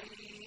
عليم